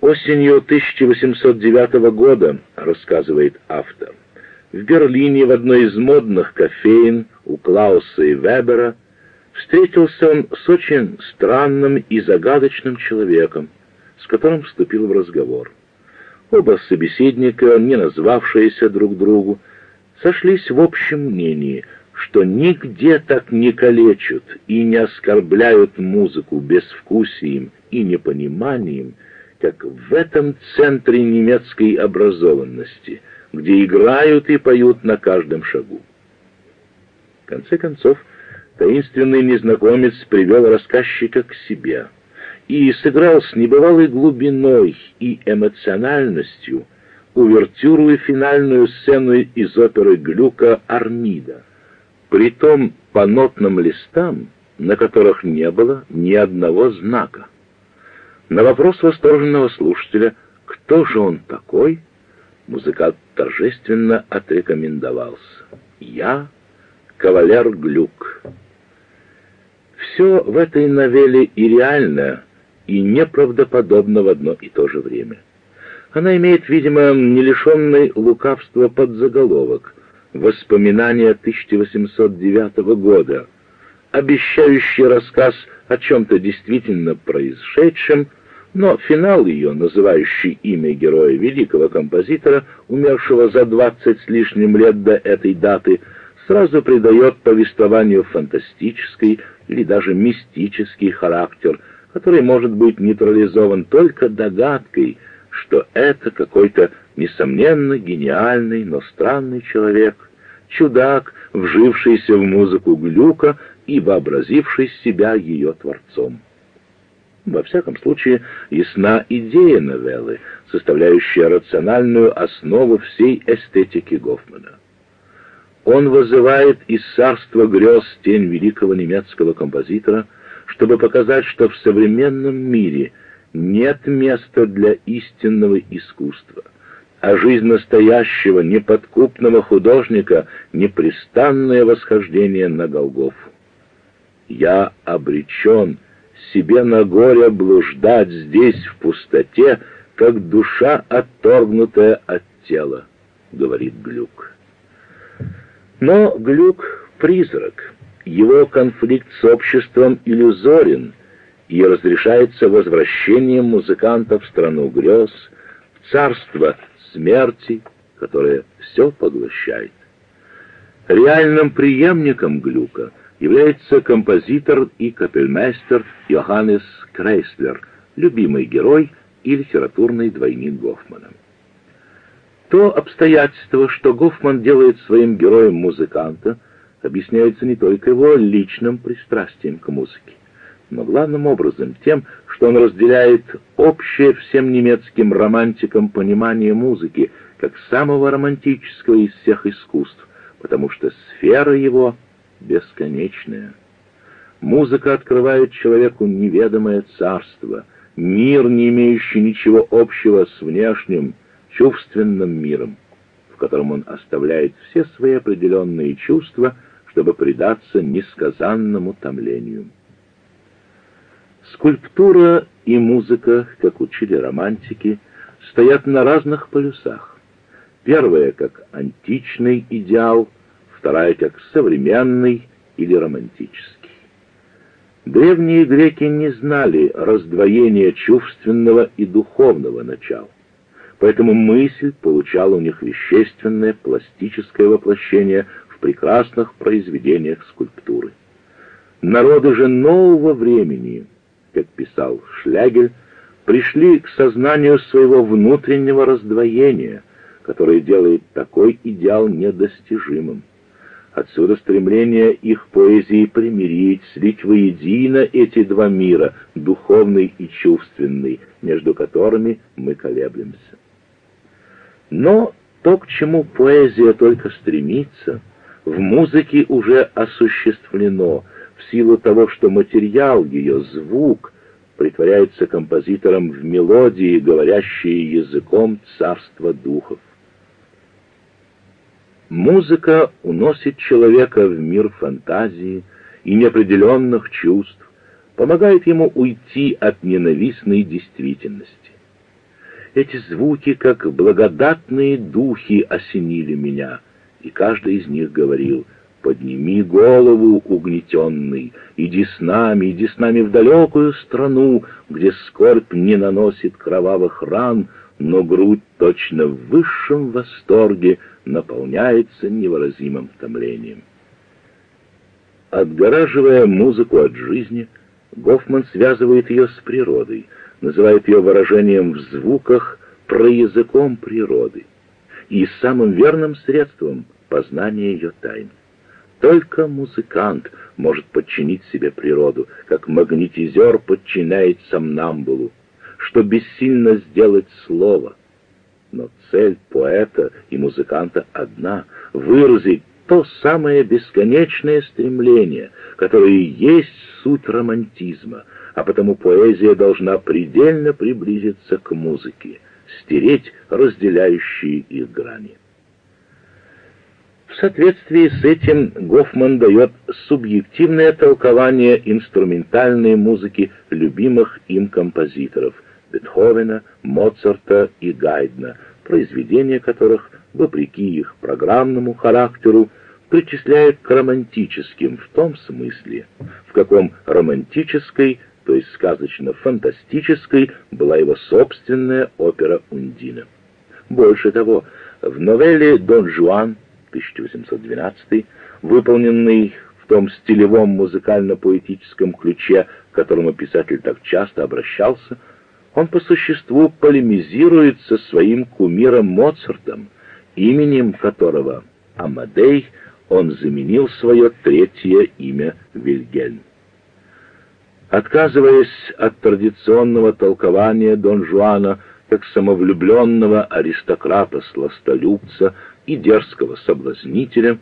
Осенью 1809 года, рассказывает автор, в Берлине в одной из модных кофеин у Клауса и Вебера встретился он с очень странным и загадочным человеком, с которым вступил в разговор. Оба собеседника, не назвавшиеся друг другу, сошлись в общем мнении, что нигде так не калечат и не оскорбляют музыку безвкусием и непониманием, как в этом центре немецкой образованности, где играют и поют на каждом шагу. В конце концов, таинственный незнакомец привел рассказчика к себе и сыграл с небывалой глубиной и эмоциональностью увертюру и финальную сцену из оперы Глюка «Армида», притом по нотным листам, на которых не было ни одного знака. На вопрос восторженного слушателя «Кто же он такой?» музыкант торжественно отрекомендовался. «Я кавалер Глюк». Все в этой новелле и реально, и неправдоподобно в одно и то же время. Она имеет, видимо, не лишенный лукавства подзаголовок «Воспоминания 1809 года», обещающий рассказ о чем-то действительно происшедшем, но финал ее, называющий имя героя великого композитора, умершего за двадцать с лишним лет до этой даты, сразу придает повествованию фантастический или даже мистический характер, который может быть нейтрализован только догадкой, что это какой-то несомненно гениальный, но странный человек, чудак, вжившийся в музыку Глюка и вообразивший себя ее творцом. Во всяком случае, ясна идея новеллы, составляющая рациональную основу всей эстетики Гофмана. Он вызывает из царства грез тень великого немецкого композитора, чтобы показать, что в современном мире нет места для истинного искусства, а жизнь настоящего неподкупного художника — непрестанное восхождение на Голгофу. «Я обречен», себе на горе блуждать здесь в пустоте, как душа, отторгнутая от тела, — говорит Глюк. Но Глюк — призрак, его конфликт с обществом иллюзорен, и разрешается возвращением музыканта в страну грез, в царство смерти, которое все поглощает. Реальным преемником Глюка — является композитор и капельмейстер Йоханнес Крейслер, любимый герой и литературный двойник Гофмана. То обстоятельство, что Гофман делает своим героем музыканта, объясняется не только его личным пристрастием к музыке, но главным образом тем, что он разделяет общее всем немецким романтикам понимание музыки как самого романтического из всех искусств, потому что сфера его — бесконечное. Музыка открывает человеку неведомое царство, мир, не имеющий ничего общего с внешним, чувственным миром, в котором он оставляет все свои определенные чувства, чтобы предаться несказанному томлению. Скульптура и музыка, как учили романтики, стоят на разных полюсах. Первая как античный идеал — вторая как современный или романтический. Древние греки не знали раздвоения чувственного и духовного начала, поэтому мысль получала у них вещественное пластическое воплощение в прекрасных произведениях скульптуры. Народы же нового времени, как писал Шлягель, пришли к сознанию своего внутреннего раздвоения, которое делает такой идеал недостижимым. Отсюда стремление их поэзии примирить, слить воедино эти два мира, духовный и чувственный, между которыми мы колеблемся. Но то, к чему поэзия только стремится, в музыке уже осуществлено, в силу того, что материал ее, звук, притворяется композитором в мелодии, говорящие языком царства духов. Музыка уносит человека в мир фантазии и неопределенных чувств, помогает ему уйти от ненавистной действительности. Эти звуки, как благодатные духи, осенили меня, и каждый из них говорил «Подними голову, угнетенный, иди с нами, иди с нами в далекую страну, где скорбь не наносит кровавых ран, но грудь точно в высшем восторге наполняется невыразимым томлением». Отгораживая музыку от жизни, Гофман связывает ее с природой, называет ее выражением в звуках проязыком природы и самым верным средством познания ее тайн. Только музыкант может подчинить себе природу, как магнетизер подчиняет сомнамбулу, что бессильно сделать слово. Но цель поэта и музыканта одна — выразить то самое бесконечное стремление, которое и есть суть романтизма, а потому поэзия должна предельно приблизиться к музыке, стереть разделяющие их грани. В соответствии с этим Гофман дает субъективное толкование инструментальной музыки любимых им композиторов Бетховена, Моцарта и Гайдна, произведения которых, вопреки их программному характеру, причисляют к романтическим в том смысле, в каком романтической, то есть сказочно-фантастической, была его собственная опера «Ундина». Больше того, в новелле «Дон Жуан» 1812, выполненный в том стилевом музыкально-поэтическом ключе, к которому писатель так часто обращался, он по существу полемизирует со своим кумиром Моцартом, именем которого Амадей он заменил свое третье имя Вильгельм. Отказываясь от традиционного толкования Дон Жуана как самовлюбленного аристократа-сластолюбца и дерзкого соблазнителя,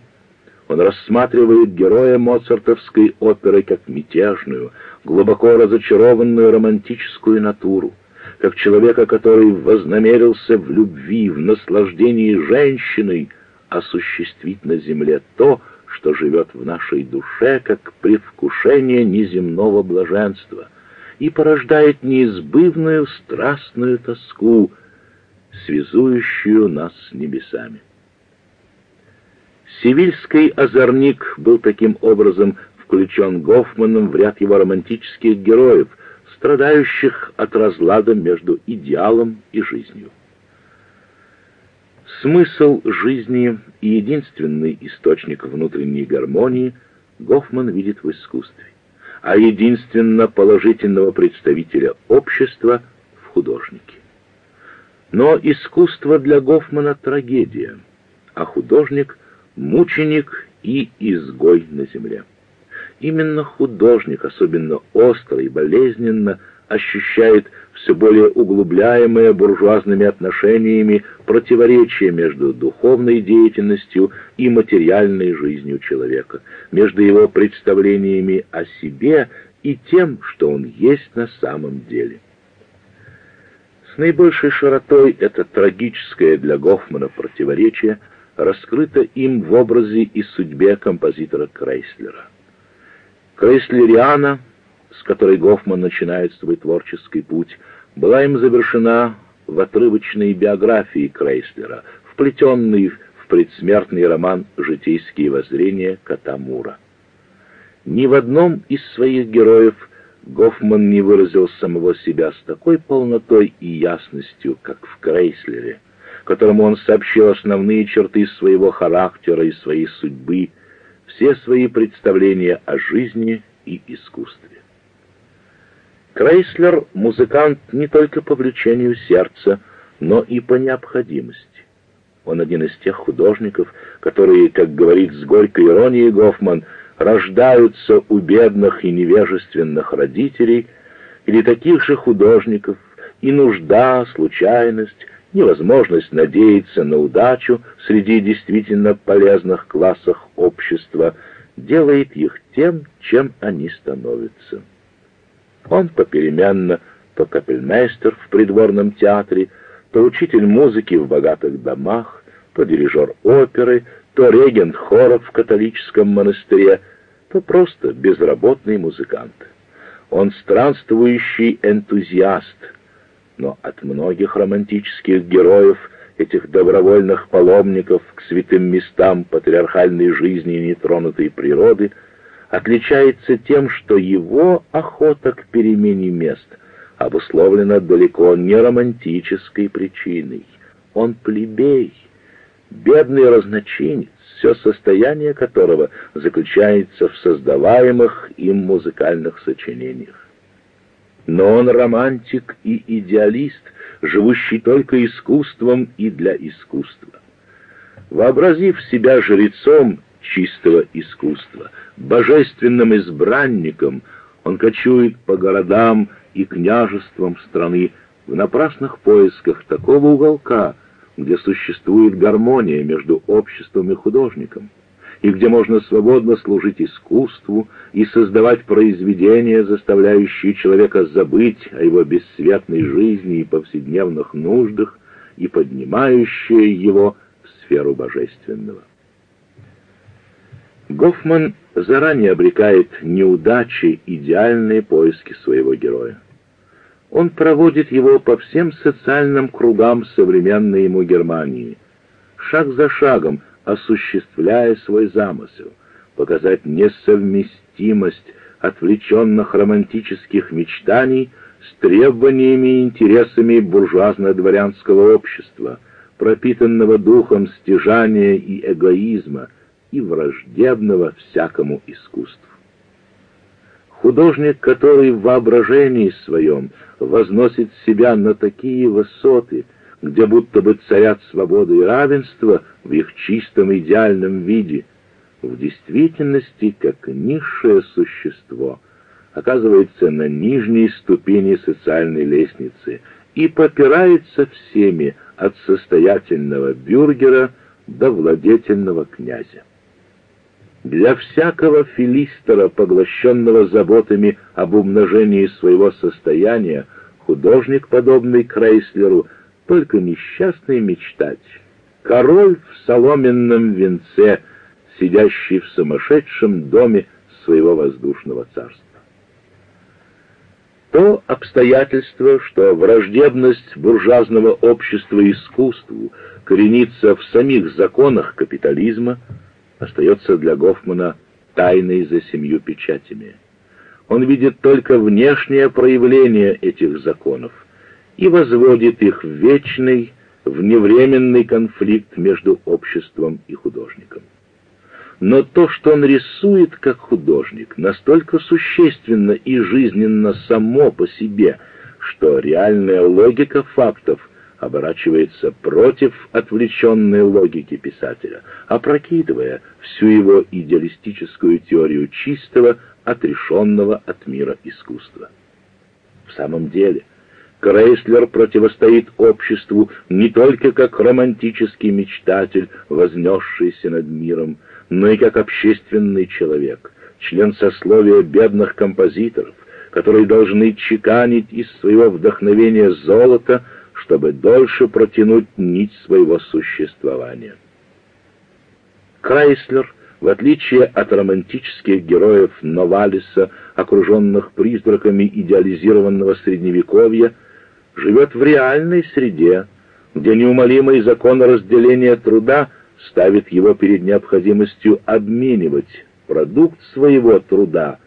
он рассматривает героя моцартовской оперы как мятежную, глубоко разочарованную романтическую натуру, как человека, который вознамерился в любви, в наслаждении женщиной, осуществить на земле то, что живет в нашей душе, как предвкушение неземного блаженства, и порождает неизбывную страстную тоску, связующую нас с небесами. Севильский озорник был таким образом включен Гофманом в ряд его романтических героев, страдающих от разлада между идеалом и жизнью. Смысл жизни и единственный источник внутренней гармонии Гофман видит в искусстве, а единственно положительного представителя общества в художнике. Но искусство для Гофмана трагедия, а художник — мученик и изгой на земле. Именно художник, особенно остро и болезненно, ощущает все более углубляемое буржуазными отношениями противоречие между духовной деятельностью и материальной жизнью человека, между его представлениями о себе и тем, что он есть на самом деле. С наибольшей широтой это трагическое для Гофмана противоречие раскрыто им в образе и судьбе композитора Крейслера. Крейслериана с которой Гофман начинает свой творческий путь, была им завершена в отрывочной биографии Крейслера, вплетенной в предсмертный роман «Житейские воззрения» Катамура. Ни в одном из своих героев Гофман не выразил самого себя с такой полнотой и ясностью, как в Крейслере, которому он сообщил основные черты своего характера и своей судьбы, все свои представления о жизни и искусстве. Крейслер — музыкант не только по влечению сердца, но и по необходимости. Он один из тех художников, которые, как говорит с горькой иронией Гофман, рождаются у бедных и невежественных родителей, или таких же художников, и нужда, случайность, невозможность надеяться на удачу среди действительно полезных классов общества делает их тем, чем они становятся. Он попеременно то капельмейстер в придворном театре, то учитель музыки в богатых домах, то дирижер оперы, то регент хоров в католическом монастыре, то просто безработный музыкант. Он странствующий энтузиаст, но от многих романтических героев, этих добровольных паломников к святым местам патриархальной жизни и нетронутой природы, отличается тем, что его охота к перемене мест обусловлена далеко не романтической причиной. Он плебей, бедный разночинец, все состояние которого заключается в создаваемых им музыкальных сочинениях. Но он романтик и идеалист, живущий только искусством и для искусства. Вообразив себя жрецом чистого искусства, божественным избранником, он кочует по городам и княжествам страны в напрасных поисках такого уголка, где существует гармония между обществом и художником, и где можно свободно служить искусству и создавать произведения, заставляющие человека забыть о его бесцветной жизни и повседневных нуждах и поднимающие его в сферу божественного. Гофман заранее обрекает неудачи идеальные поиски своего героя. Он проводит его по всем социальным кругам современной ему Германии, шаг за шагом осуществляя свой замысел, показать несовместимость отвлеченных романтических мечтаний с требованиями и интересами буржуазно-дворянского общества, пропитанного духом стяжания и эгоизма и враждебного всякому искусству. Художник, который в воображении своем возносит себя на такие высоты, где будто бы царят свобода и равенство в их чистом идеальном виде, в действительности, как низшее существо, оказывается на нижней ступени социальной лестницы и попирается всеми от состоятельного бюргера до владетельного князя. Для всякого филистера, поглощенного заботами об умножении своего состояния, художник, подобный Крейслеру, только несчастный мечтатель. Король в соломенном венце, сидящий в сумасшедшем доме своего воздушного царства. То обстоятельство, что враждебность буржуазного общества искусству коренится в самих законах капитализма – остается для Гофмана тайной за семью печатями. Он видит только внешнее проявление этих законов и возводит их в вечный, вневременный конфликт между обществом и художником. Но то, что он рисует как художник, настолько существенно и жизненно само по себе, что реальная логика фактов оборачивается против отвлеченной логики писателя, опрокидывая всю его идеалистическую теорию чистого, отрешенного от мира искусства. В самом деле, Крейслер противостоит обществу не только как романтический мечтатель, вознесшийся над миром, но и как общественный человек, член сословия бедных композиторов, которые должны чеканить из своего вдохновения золото, чтобы дольше протянуть нить своего существования. Крайслер, в отличие от романтических героев Новалиса, окруженных призраками идеализированного средневековья, живет в реальной среде, где неумолимый закон разделения труда ставит его перед необходимостью обменивать продукт своего труда,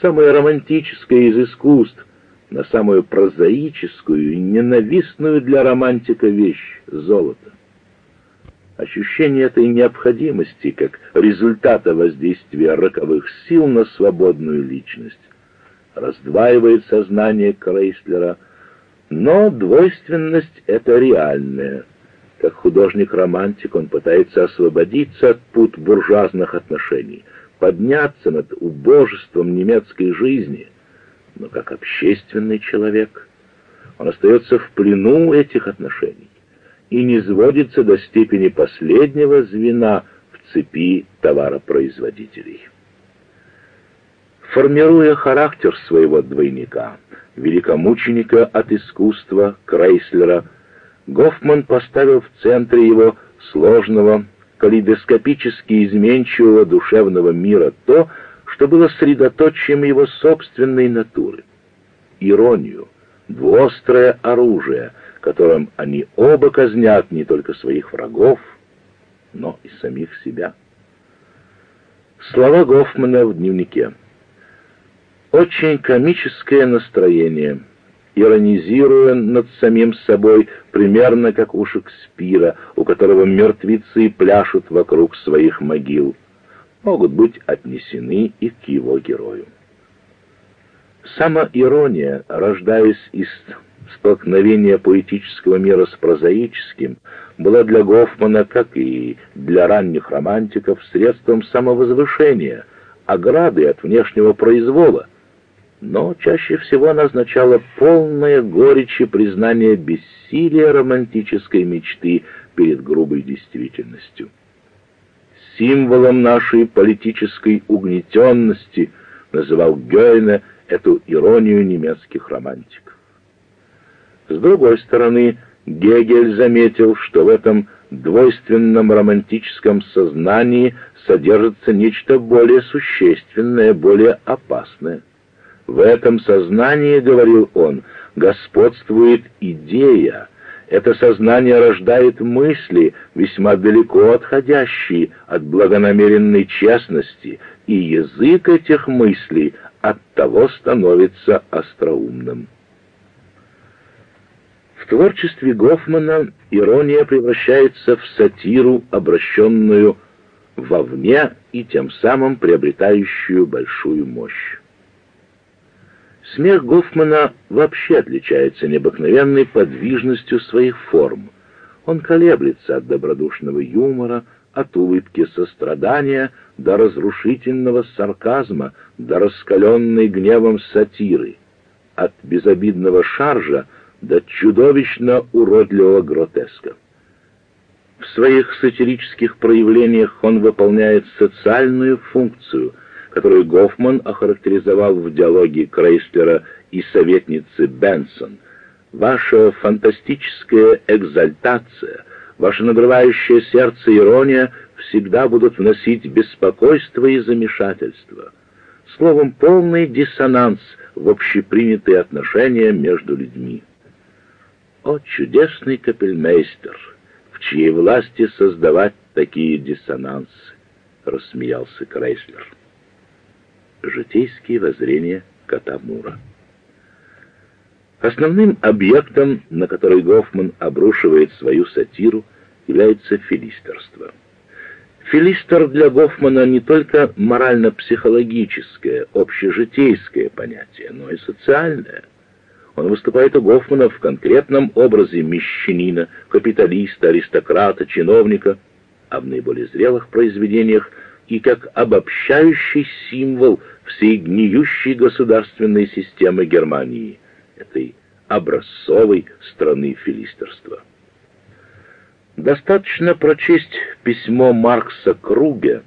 самое романтическое из искусств, на самую прозаическую и ненавистную для романтика вещь — золото. Ощущение этой необходимости, как результата воздействия роковых сил на свободную личность, раздваивает сознание Крейслера, но двойственность — это реальная. Как художник-романтик он пытается освободиться от пут буржуазных отношений, подняться над убожеством немецкой жизни — но как общественный человек он остается в плену этих отношений и не сводится до степени последнего звена в цепи товаропроизводителей. Формируя характер своего двойника, великомученика от искусства Крейслера, Гофман поставил в центре его сложного, калейдоскопически изменчивого душевного мира то, что было средоточием его собственной натуры. Иронию, двуострое оружие, которым они оба казнят не только своих врагов, но и самих себя. Слова Гофмана в дневнике. Очень комическое настроение, иронизируя над самим собой, примерно как у Шекспира, у которого мертвецы пляшут вокруг своих могил, могут быть отнесены и к его герою. Самоирония, рождаясь из столкновения поэтического мира с прозаическим, была для Гофмана, как и для ранних романтиков, средством самовозвышения, ограды от внешнего произвола, но чаще всего она означала полное горечи признание бессилия романтической мечты перед грубой действительностью. Символом нашей политической угнетенности называл Гёйне эту иронию немецких романтиков. С другой стороны, Гегель заметил, что в этом двойственном романтическом сознании содержится нечто более существенное, более опасное. В этом сознании, говорил он, господствует идея. Это сознание рождает мысли, весьма далеко отходящие от благонамеренной честности, и язык этих мыслей от того становится остроумным. В творчестве Гофмана ирония превращается в сатиру, обращенную вовне и тем самым приобретающую большую мощь. Смех Гофмана вообще отличается необыкновенной подвижностью своих форм. Он колеблется от добродушного юмора, от улыбки сострадания до разрушительного сарказма, до раскаленной гневом сатиры, от безобидного шаржа до чудовищно уродливого гротеска. В своих сатирических проявлениях он выполняет социальную функцию, которую Гофман охарактеризовал в диалоге Крейслера и советницы Бенсон. Ваша фантастическая экзальтация, ваша надрывающее сердце ирония всегда будут вносить беспокойство и замешательство. Словом, полный диссонанс в общепринятые отношения между людьми. О, чудесный капельмейстер, в чьей власти создавать такие диссонансы, рассмеялся Крейслер. Житейские воззрения кота Мура. Основным объектом, на который Гофман обрушивает свою сатиру, является филистерство. Филистер для Гофмана не только морально-психологическое, общежитейское понятие, но и социальное – он выступает у Гофмана в конкретном образе мещанина, капиталиста, аристократа, чиновника, а в наиболее зрелых произведениях и как обобщающий символ всей гниющей государственной системы Германии, этой образцовой страны филистерства. Достаточно прочесть письмо Маркса Круге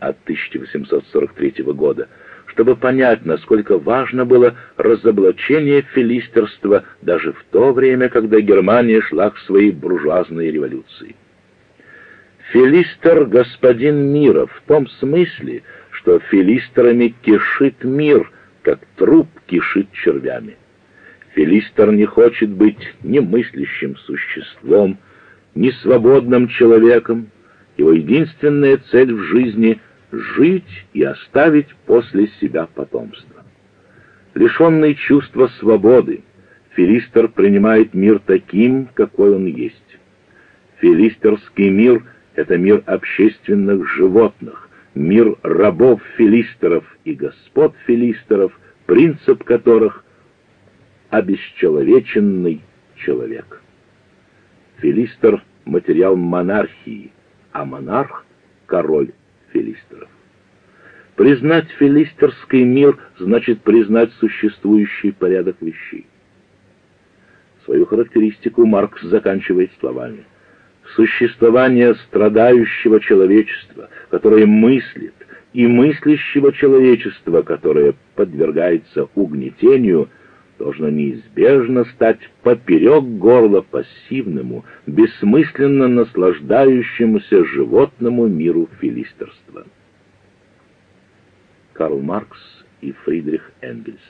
от 1843 года, чтобы понять, насколько важно было разоблачение филистерства даже в то время, когда Германия шла к своей буржуазной революции. Филистер — господин мира в том смысле, что филистерами кишит мир, как труп кишит червями. Филистер не хочет быть ни мыслящим существом, ни свободным человеком. Его единственная цель в жизни — жить и оставить после себя потомство. Лишенный чувства свободы, Филистер принимает мир таким, какой он есть. Филистерский мир — это мир общественных животных, мир рабов филистеров и господ филистеров, принцип которых — обесчеловеченный человек. Филистер — материал монархии, а монарх — король филистеров. Признать филистерский мир значит признать существующий порядок вещей. Свою характеристику Маркс заканчивает словами. Существование страдающего человечества, которое мыслит, и мыслящего человечества, которое подвергается угнетению – должно неизбежно стать поперек горла пассивному, бессмысленно наслаждающемуся животному миру филистерства. Карл Маркс и Фридрих Энгельс.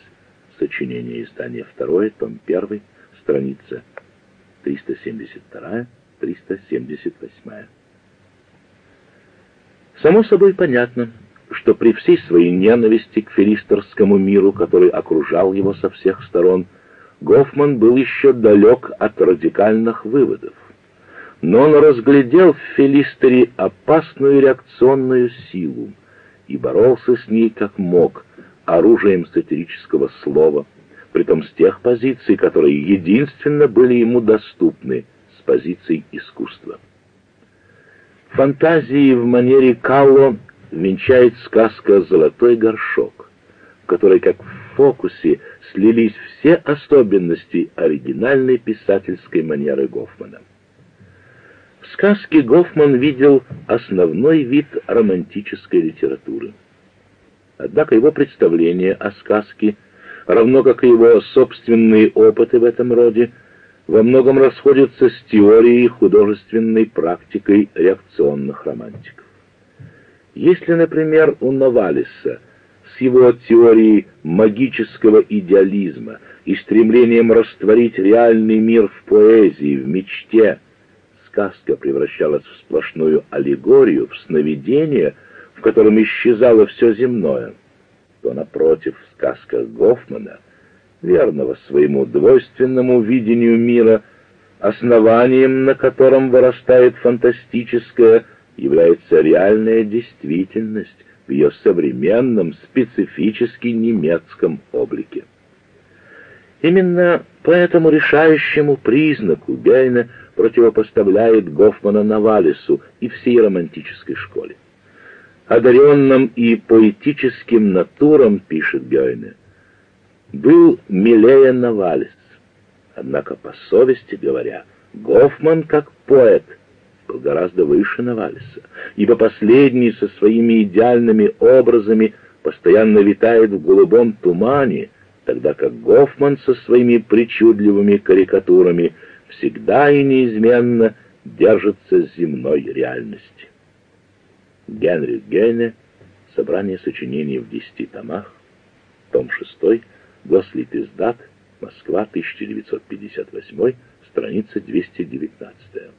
Сочинение издания 2, том 1, страница 372-378. Само собой понятно, что при всей своей ненависти к филистерскому миру, который окружал его со всех сторон, Гофман был еще далек от радикальных выводов. Но он разглядел в Филистере опасную реакционную силу и боролся с ней как мог, оружием сатирического слова, притом с тех позиций, которые единственно были ему доступны, позиций искусства. Фантазии в манере Калло венчает сказка «Золотой горшок», в которой, как в фокусе, слились все особенности оригинальной писательской манеры Гофмана. В сказке Гофман видел основной вид романтической литературы. Однако его представление о сказке, равно как и его собственные опыты в этом роде, во многом расходятся с теорией художественной практикой реакционных романтиков. Если, например, у Новалиса с его теорией магического идеализма и стремлением растворить реальный мир в поэзии, в мечте, сказка превращалась в сплошную аллегорию, в сновидение, в котором исчезало все земное, то, напротив, сказка Гофмана, верного своему двойственному видению мира, основанием, на котором вырастает фантастическое, является реальная действительность в ее современном, специфически немецком облике. Именно по этому решающему признаку Гейне противопоставляет Гофмана Навалису и всей романтической школе. Одаренным и поэтическим натурам, пишет Гейне, был милее Навалис. Однако, по совести говоря, Гофман, как поэт, был гораздо выше Навалиса, ибо последний со своими идеальными образами постоянно витает в голубом тумане, тогда как Гофман со своими причудливыми карикатурами всегда и неизменно держится земной реальности. Генрих Гейне, собрание сочинений в десяти томах, том 6, Гослит издат, Москва, 1958, страница 219.